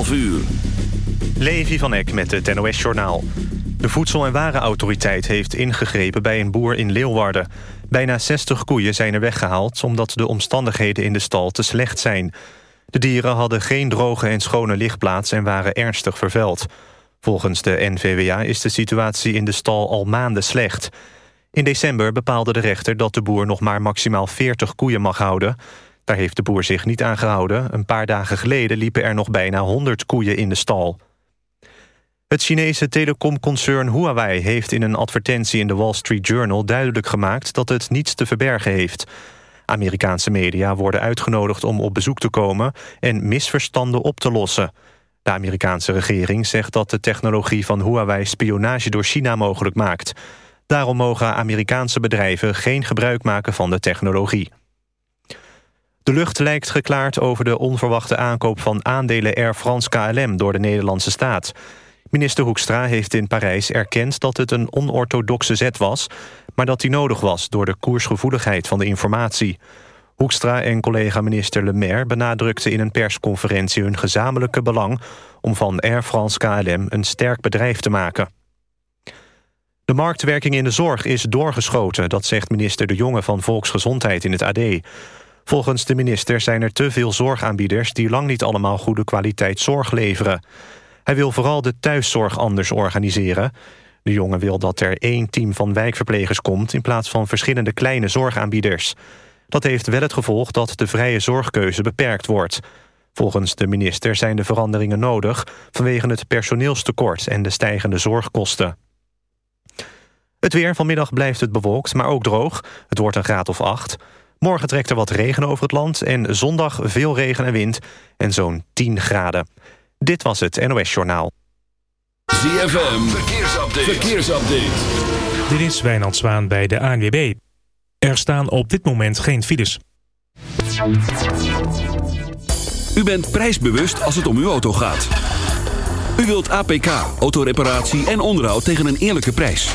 11 uur. Levi van Eck met het NOS-journaal. De Voedsel- en Warenautoriteit heeft ingegrepen bij een boer in Leeuwarden. Bijna 60 koeien zijn er weggehaald... omdat de omstandigheden in de stal te slecht zijn. De dieren hadden geen droge en schone lichtplaats... en waren ernstig vervuild. Volgens de NVWA is de situatie in de stal al maanden slecht. In december bepaalde de rechter dat de boer nog maar maximaal 40 koeien mag houden... Daar heeft de boer zich niet aan gehouden. Een paar dagen geleden liepen er nog bijna 100 koeien in de stal. Het Chinese telecomconcern Huawei heeft in een advertentie in de Wall Street Journal duidelijk gemaakt dat het niets te verbergen heeft. Amerikaanse media worden uitgenodigd om op bezoek te komen en misverstanden op te lossen. De Amerikaanse regering zegt dat de technologie van Huawei spionage door China mogelijk maakt. Daarom mogen Amerikaanse bedrijven geen gebruik maken van de technologie. De lucht lijkt geklaard over de onverwachte aankoop van aandelen Air France KLM door de Nederlandse staat. Minister Hoekstra heeft in Parijs erkend dat het een onorthodoxe zet was... maar dat die nodig was door de koersgevoeligheid van de informatie. Hoekstra en collega-minister Le Maire benadrukten in een persconferentie... hun gezamenlijke belang om van Air France KLM een sterk bedrijf te maken. De marktwerking in de zorg is doorgeschoten, dat zegt minister De Jonge van Volksgezondheid in het AD. Volgens de minister zijn er te veel zorgaanbieders... die lang niet allemaal goede kwaliteit zorg leveren. Hij wil vooral de thuiszorg anders organiseren. De jongen wil dat er één team van wijkverplegers komt... in plaats van verschillende kleine zorgaanbieders. Dat heeft wel het gevolg dat de vrije zorgkeuze beperkt wordt. Volgens de minister zijn de veranderingen nodig... vanwege het personeelstekort en de stijgende zorgkosten. Het weer vanmiddag blijft het bewolkt, maar ook droog. Het wordt een graad of acht. Morgen trekt er wat regen over het land en zondag veel regen en wind en zo'n 10 graden. Dit was het NOS Journaal. ZFM, verkeersupdate. verkeersupdate. Dit is Wijnand Zwaan bij de ANWB. Er staan op dit moment geen files. U bent prijsbewust als het om uw auto gaat. U wilt APK, autoreparatie en onderhoud tegen een eerlijke prijs.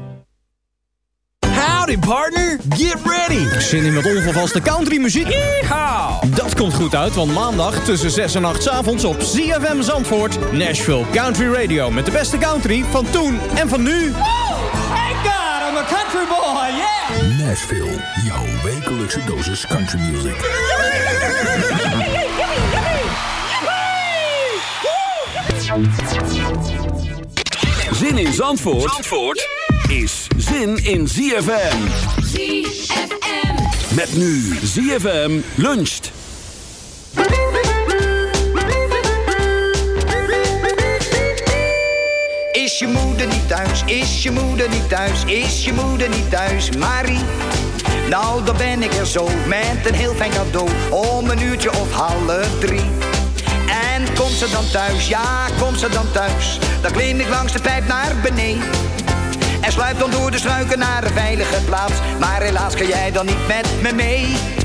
Howdy partner, get ready! Zin in met ongevaste country muziek? Dat komt goed uit, want maandag tussen 6 en 8 's avonds op ZFM Zandvoort... Nashville Country Radio met de beste country van toen en van nu. Thank God I'm a country boy, yeah. Nashville, jouw wekelijkse dosis country music. Zin in Zandvoort, Zandvoort is zin in ZFM. ZFM. Met nu ZFM luncht. Is je moeder niet thuis? Is je moeder niet thuis? Is je moeder niet thuis? Marie? Nou, dan ben ik er zo met een heel fijn cadeau om een uurtje of half drie. En komt ze dan thuis? Ja, komt ze dan thuis? Dan klim ik langs de pijp naar beneden. En sluip dan door de struiken naar een veilige plaats. Maar helaas kan jij dan niet met me mee.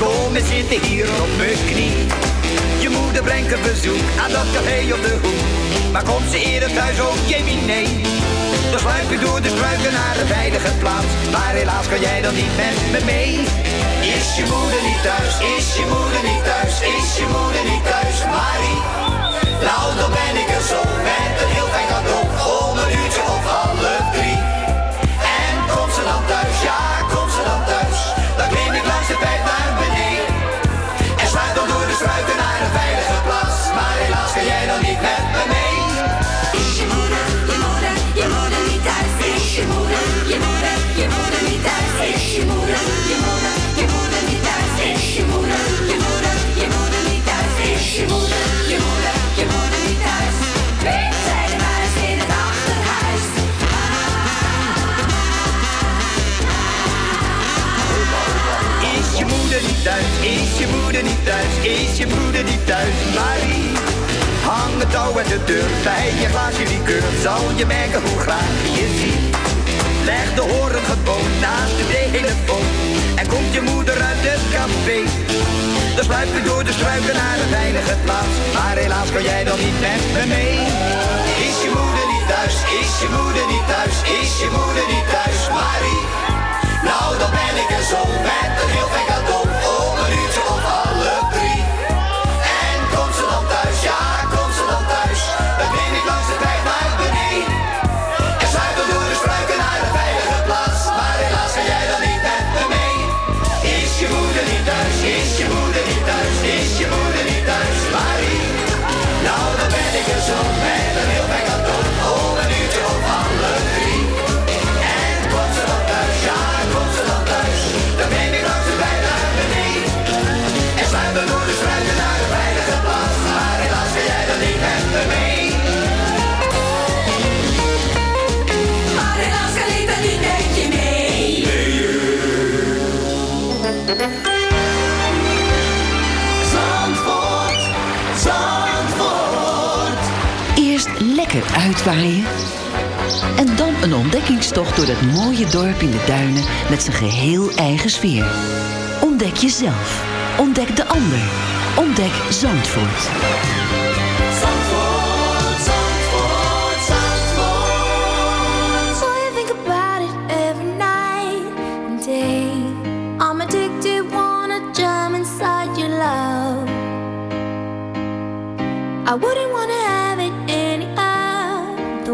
Kom en zitten hier op mijn knie. Je moeder brengt een bezoek aan dat café op de hoek. Maar komt ze eerder thuis ook, Jamie, nee. Dan sluip ik door de struiken naar een veilige plaats. Maar helaas kan jij dan niet met me mee. Is je moeder niet thuis? Is je moeder niet thuis? Is je moeder niet thuis? Marie. Nou, dan ben ik er zo met een heel fijn cadeau Is je moeder, niet thuis? Is je moeder, niet thuis? Is je moeder, niet thuis? Marie, hang het touw uit de deur bij je glaasje. Zal je merken hoe graag je ziet. Leg de horen gewoon naast de telefoon. En komt je moeder uit het café. Dan sluip je door de struiken naar een veilige plaats. Maar helaas kan jij dan niet met me mee. Is je moeder niet thuis? Is je moeder niet thuis? Is je moeder niet thuis? Marie. Nou, dan ben ik er zo met een heel fijn uitwaaien. En dan een ontdekkingstocht door dat mooie dorp in de duinen met zijn geheel eigen sfeer. Ontdek jezelf. Ontdek de ander. Ontdek Zandvoort. Zandvoort, Zandvoort, Zandvoort. So I think about it every night and day. I'm addicted, wanna jump inside your love. I wouldn't wanna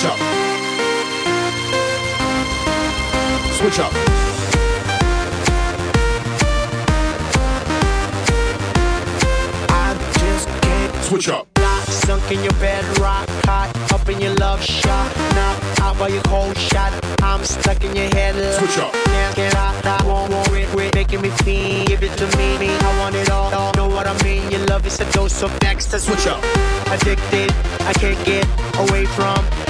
Switch up. Switch up. I just can't Switch up. Sunk in your bed, rock hot, up in your love shot. Now out by your cold shot. I'm stuck in your head. Switch up. Can't get out, I won't worry, quit making me feel. Give it to me, me. I want it all, all. Know what I mean? Your love is a dose of next. Switch up. Addicted, I can't get away from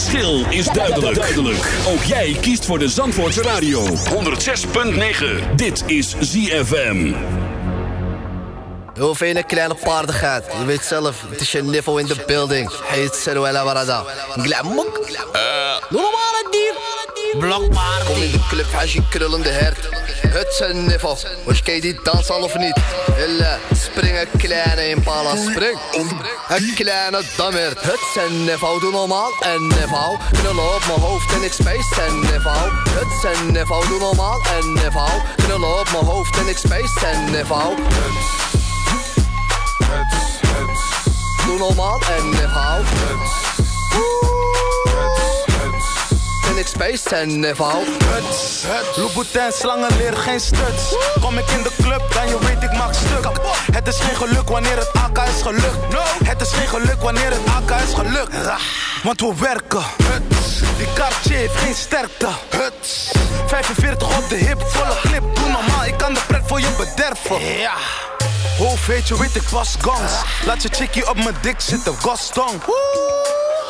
verschil is duidelijk. duidelijk. Ook jij kiest voor de Zandvoortse Radio. 106.9. Dit is ZFM. Je een kleine paardigheid? Je weet zelf, het is je niveau in de building. Heet Seruela Warada. Glamok. Doe normaal het dier. Blokpaard. Kom in de club, hij is je krullende hert. Het een niveau. Was je die al of niet? Hille, springen kleine impala, spring. Een kleine dammert. Het een niveau, doe normaal en niveau. Knullen op mijn hoofd en ik space en niveau. Het niveau, doe normaal en niveau. Knullen op mijn hoofd en ik space en niveau. Doe normaal en niveau. Space en niveau. Louboutin slangen leer geen stuts. Kom ik in de club, dan je weet ik maak stuk. Het is geen geluk wanneer het AK is gelukt. Het is geen geluk wanneer het AK is gelukt. Want we werken. Die Cartier heeft geen sterkte. 45 op de hip, volle clip. Doe normaal, ik kan de pret voor je bederven. Ja. Hoofd weet je, weet ik was gans. Laat je chickie op mijn dik zitten, Gaston.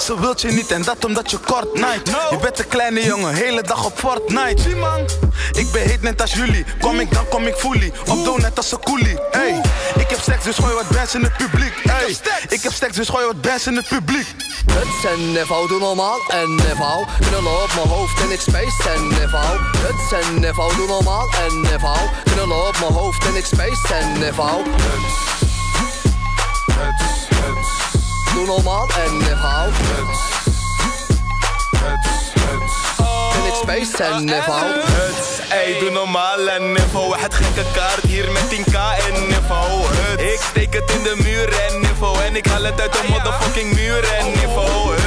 Ze wilt je niet en dat omdat je kort night. Je bent een kleine jongen, hele dag op Fortnite. Man, ik ben heet net als jullie. Kom ik dan kom ik fully. Op doe net als een coolie. Hey, ik heb seks dus gooi wat bands in het publiek. Hey, ik heb seks dus gooi wat bands in het publiek. Het is een niveau, doe normaal en niveau. Knullen op mijn hoofd en ik space en. Het is een niveau, doe normaal en niveau. Knullen op mijn hoofd en ik space en niveau. Doe normaal en en niveau. Huts, ey, doe normaal en niveau. Het gekke kaart hier met 10k en niveau. Huts. Ik steek het in de muur en niveau. En ik haal het uit de motherfucking muur en niveau.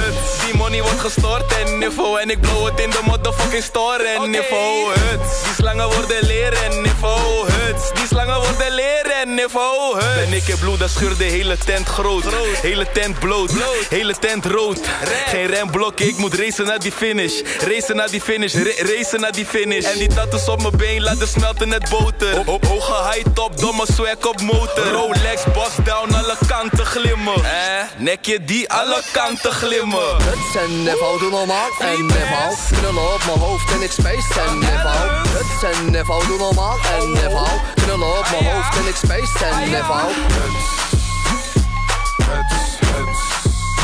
Die money wordt gestort en niveau. En ik blow het in de motherfucking store en niveau. Huts. Die slangen worden leren en niveau. Huts. Die slangen worden leren en niveau. Huts. Ben ik in bloed, dan scheur de hele tent groot. Hele tent bloot. Hele tent rood. Geen remblok, ik moet racen naar die finish. Racen naar die finish. Ra- racen naar die finish. En die tattoos op mijn been laten smelten net boter. Ho- Hoge high top, domme swag op motor. Rolex, boss down, alle kanten glimmen. Eh, nekje die alle kanten glimmen. Het is een niveau, doe normaal en niveau. Knullen op mijn hoofd en ik space. En. Het is een niveau, doe normaal en niveau. Knullen op mijn hoofd en ik space. En niveau.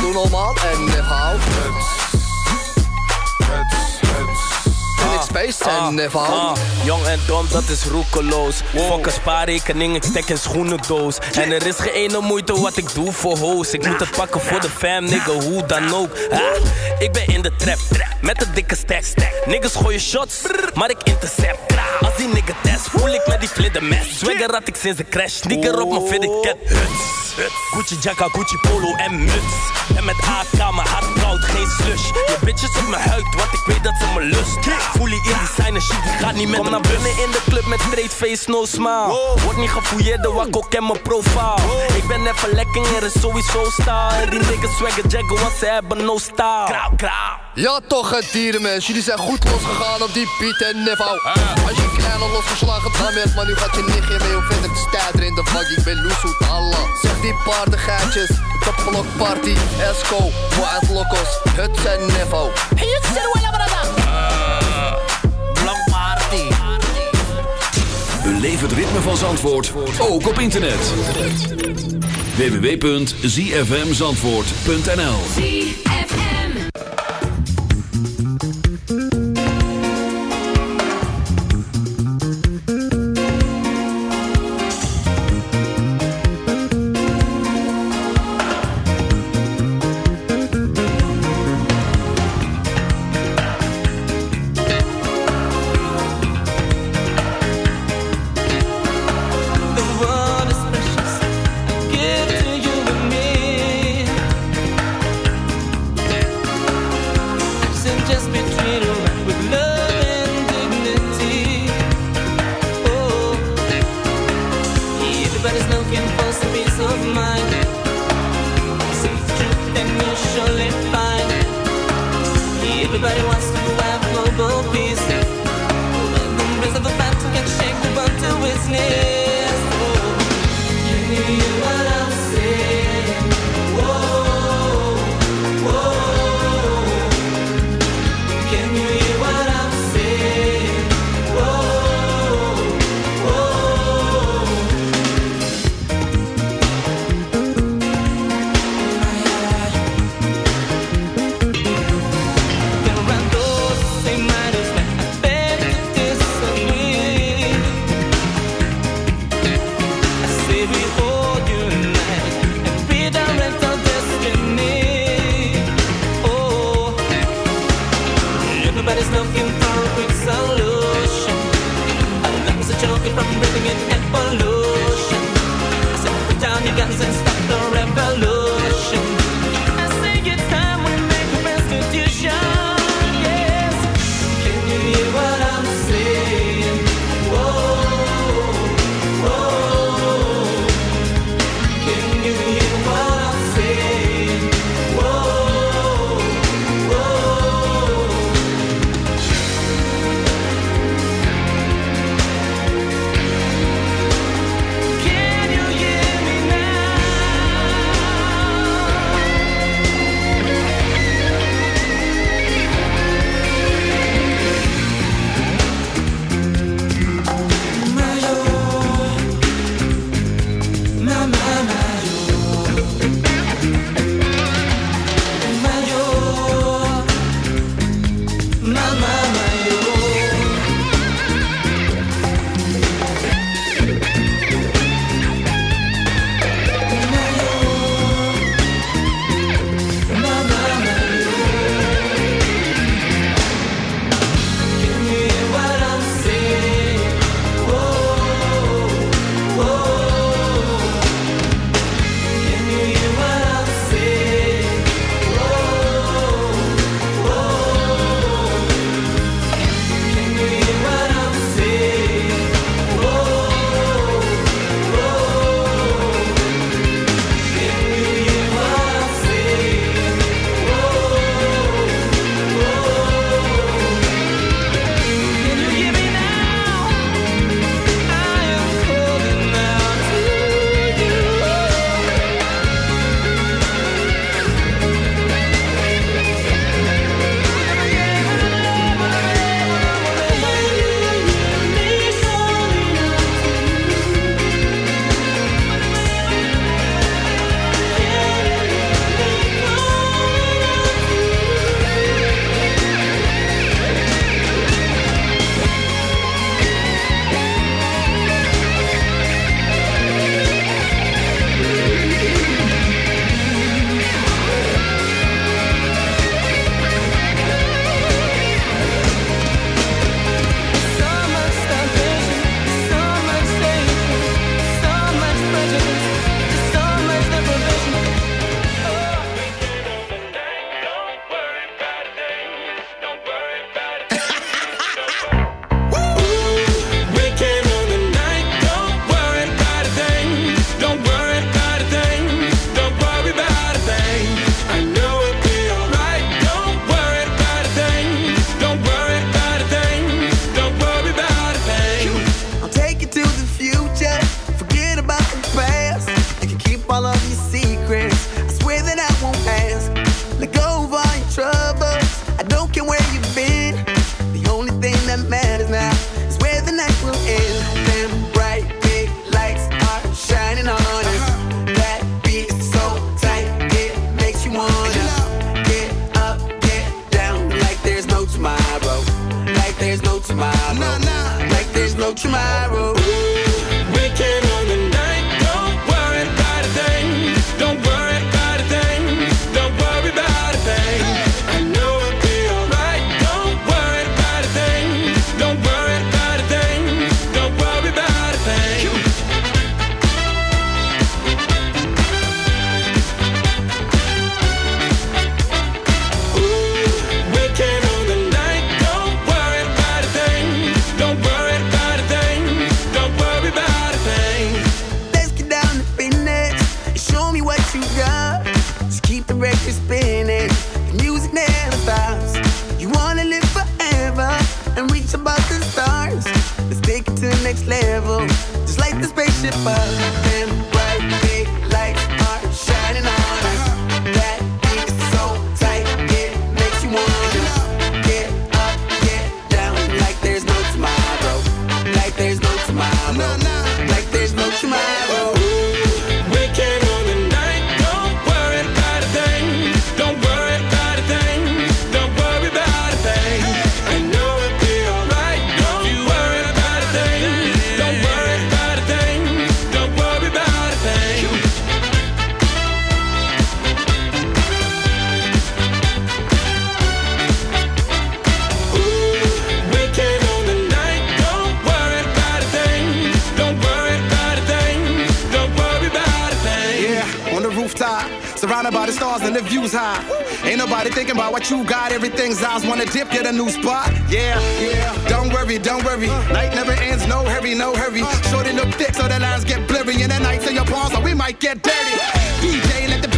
Doe normaal en niveau. En ik space en. Ah, jong en dom, dat is roekeloos. Fuck een spaarrekening, ik stek een schoenendoos. En er is geen ene moeite wat ik doe voor hoes. Ik moet het pakken voor de fam, nigga, hoe dan ook. Ah, ik ben in de trap, met een dikke stack. Niggas gooien shots, maar ik intercept. Als die nigga test, voel ik met die flidder mes. Swagger had ik sinds de crash, sneaker op mijn fitted cat. Huts, huts. Gucci jacka, Gucci polo en muts. En met AK, mijn hart geen slush. Je bitches op mijn huid, want ik weet dat ze me lust. Voel in designer shit, die gaat niet met Kom naar binnen in de club met straight face, no smile. Word niet gefouilleerd, de wakko ken mijn profile. Ik ben even lekker, er is sowieso style. En die niggas swagger jaggen, want ze hebben no style. Krauw, krauw. Ja toch het dierenmens, jullie zijn goed losgegaan op die beat en niveau Als je klein al losgeslagen dan werd, maar nu gaat je nichtje mee Hoe vind ik sta er in de vak, ik ben loesoet Allah Zeg die paardengeitjes, de blokparty, Esco, Wild Locos, het zijn niveau Hey, het is er wel Blokparty Beleef het ritme van Zandvoort, ook op internet. www.zfmzandvoort.nl just be true. thinking about what you got. Everything's eyes wanna dip, get a new spot. Yeah, yeah. Don't worry, don't worry. Night never ends, no hurry, no hurry. Shorten up thick so the lines get blurry, and the nights in your palms, or we might get dirty. DJ, let the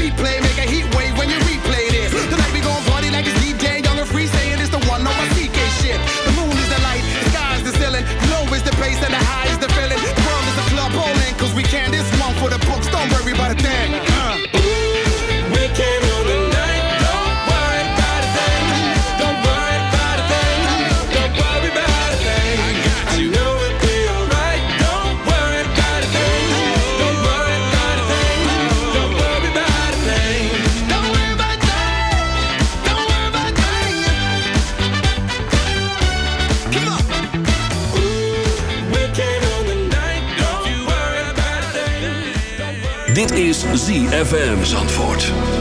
ZFM Zandvoort.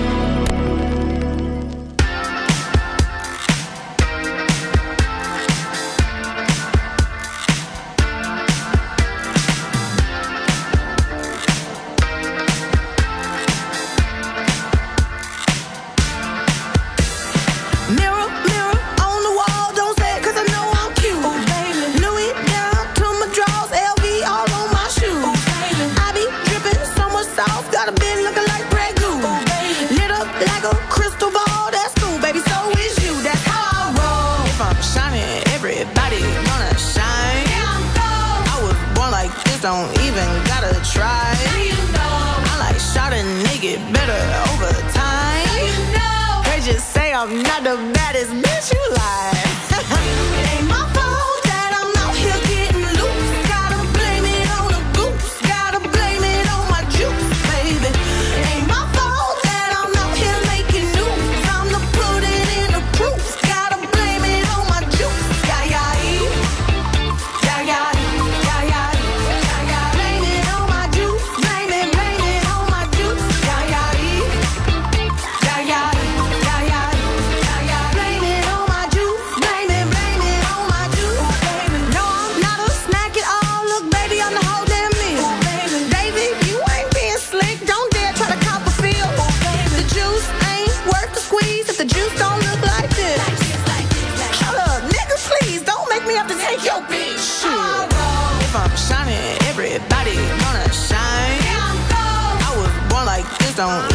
I'm not a man. 不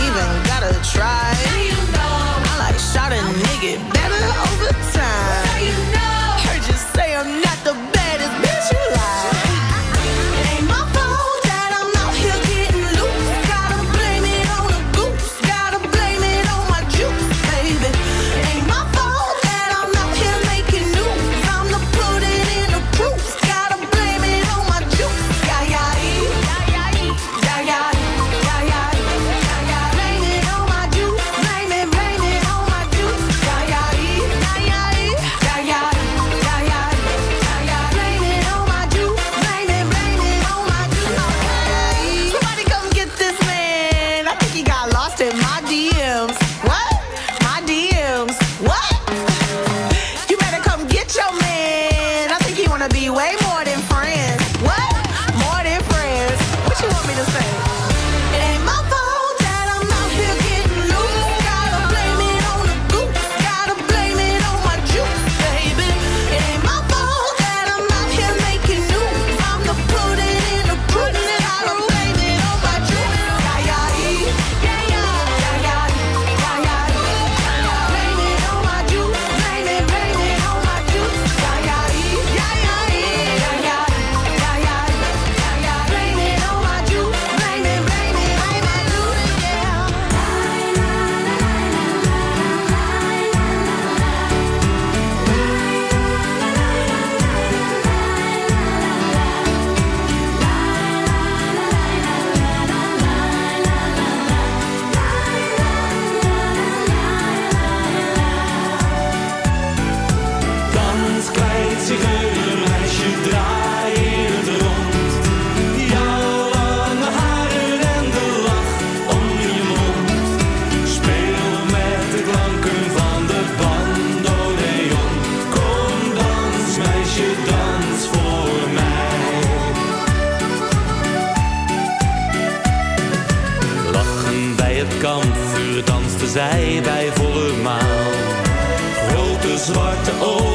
zwarte ogen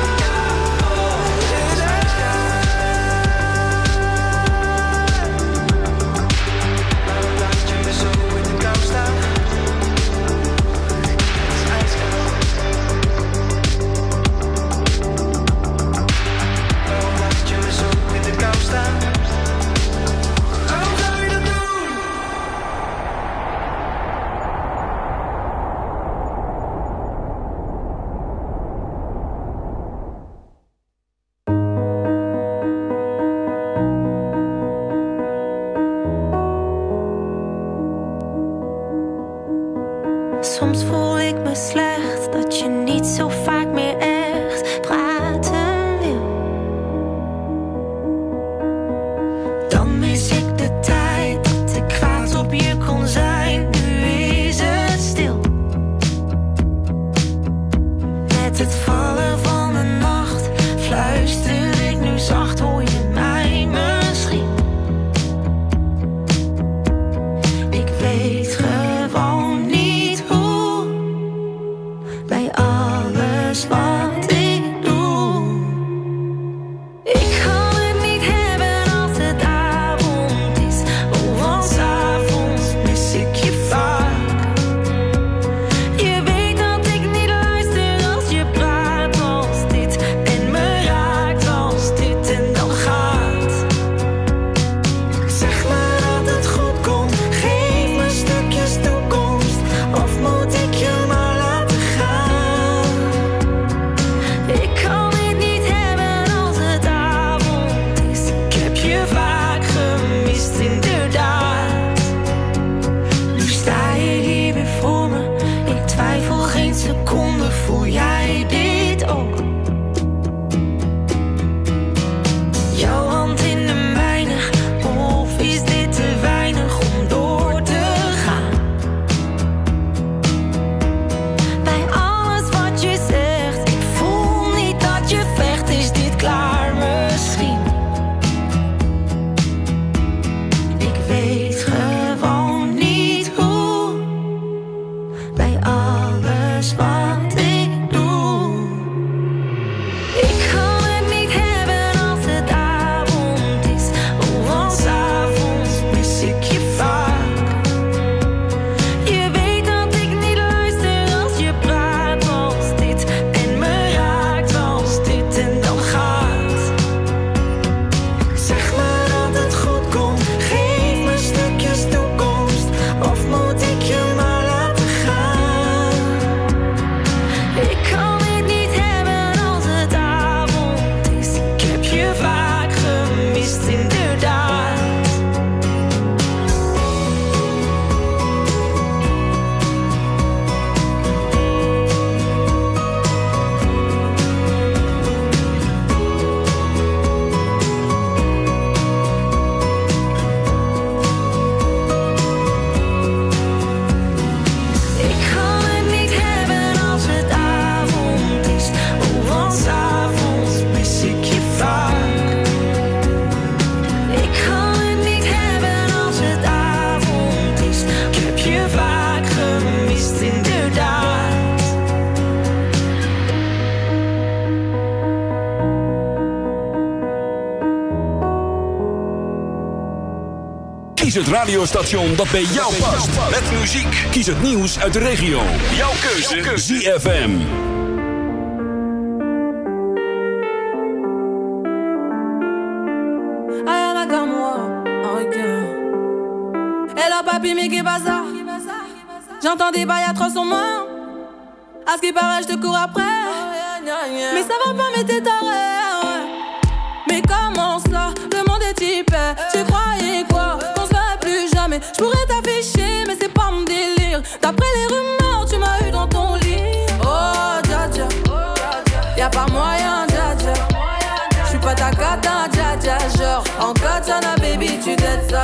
het radiostation dat bij jou past. Met muziek. Kies het nieuws uit de regio. Jouw keuze. ZFM. Moi, mais ça? J'entends des bails atroces en moi. À ce qui paraît, je te cours après. Mais ça va pas, mais t'es taré. ouais. Mais comment ça? Le monde est hyper. Tu croyais quoi? Je pourrais t'afficher, mais c'est pas mon délire. D'après les rumeurs, tu m'as eu dans ton lit. Oh, dja dja. Y'a pas moyen, dja dja. J'suis pas ta cata, dja dja. Genre, en katana, baby, tu t'aides ça.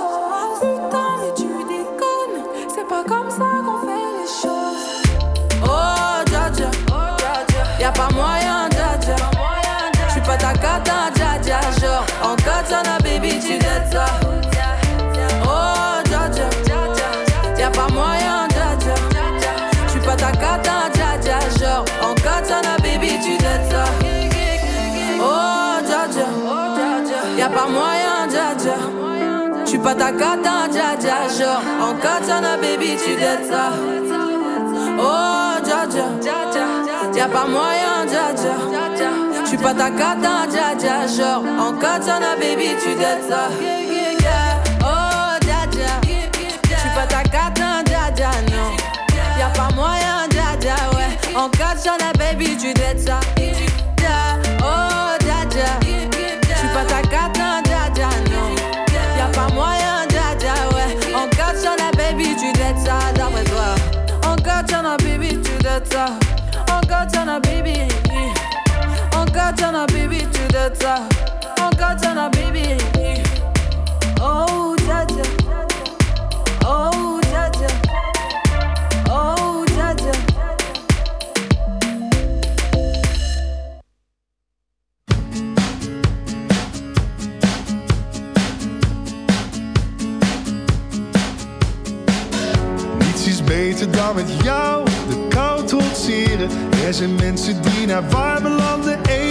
Pas ta cata, dja dja. Genre, en katana, baby, tu dettes ça. Oh, dja dja. Y'a pas moyen, dja dja. J'suis pas ta cata, dja dja. Genre, en katana, baby, tu dettes ça. Oh, pas ta non. Y'a pas moyen, dja, ouais. En katana, baby, tu dettes ça. Katana, baby. Oh, dja. Oh. Oh. Niets is beter dan met jou de kou trotseren. Er zijn mensen die naar warme landen emigreren.